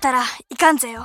たらいかんぜよ。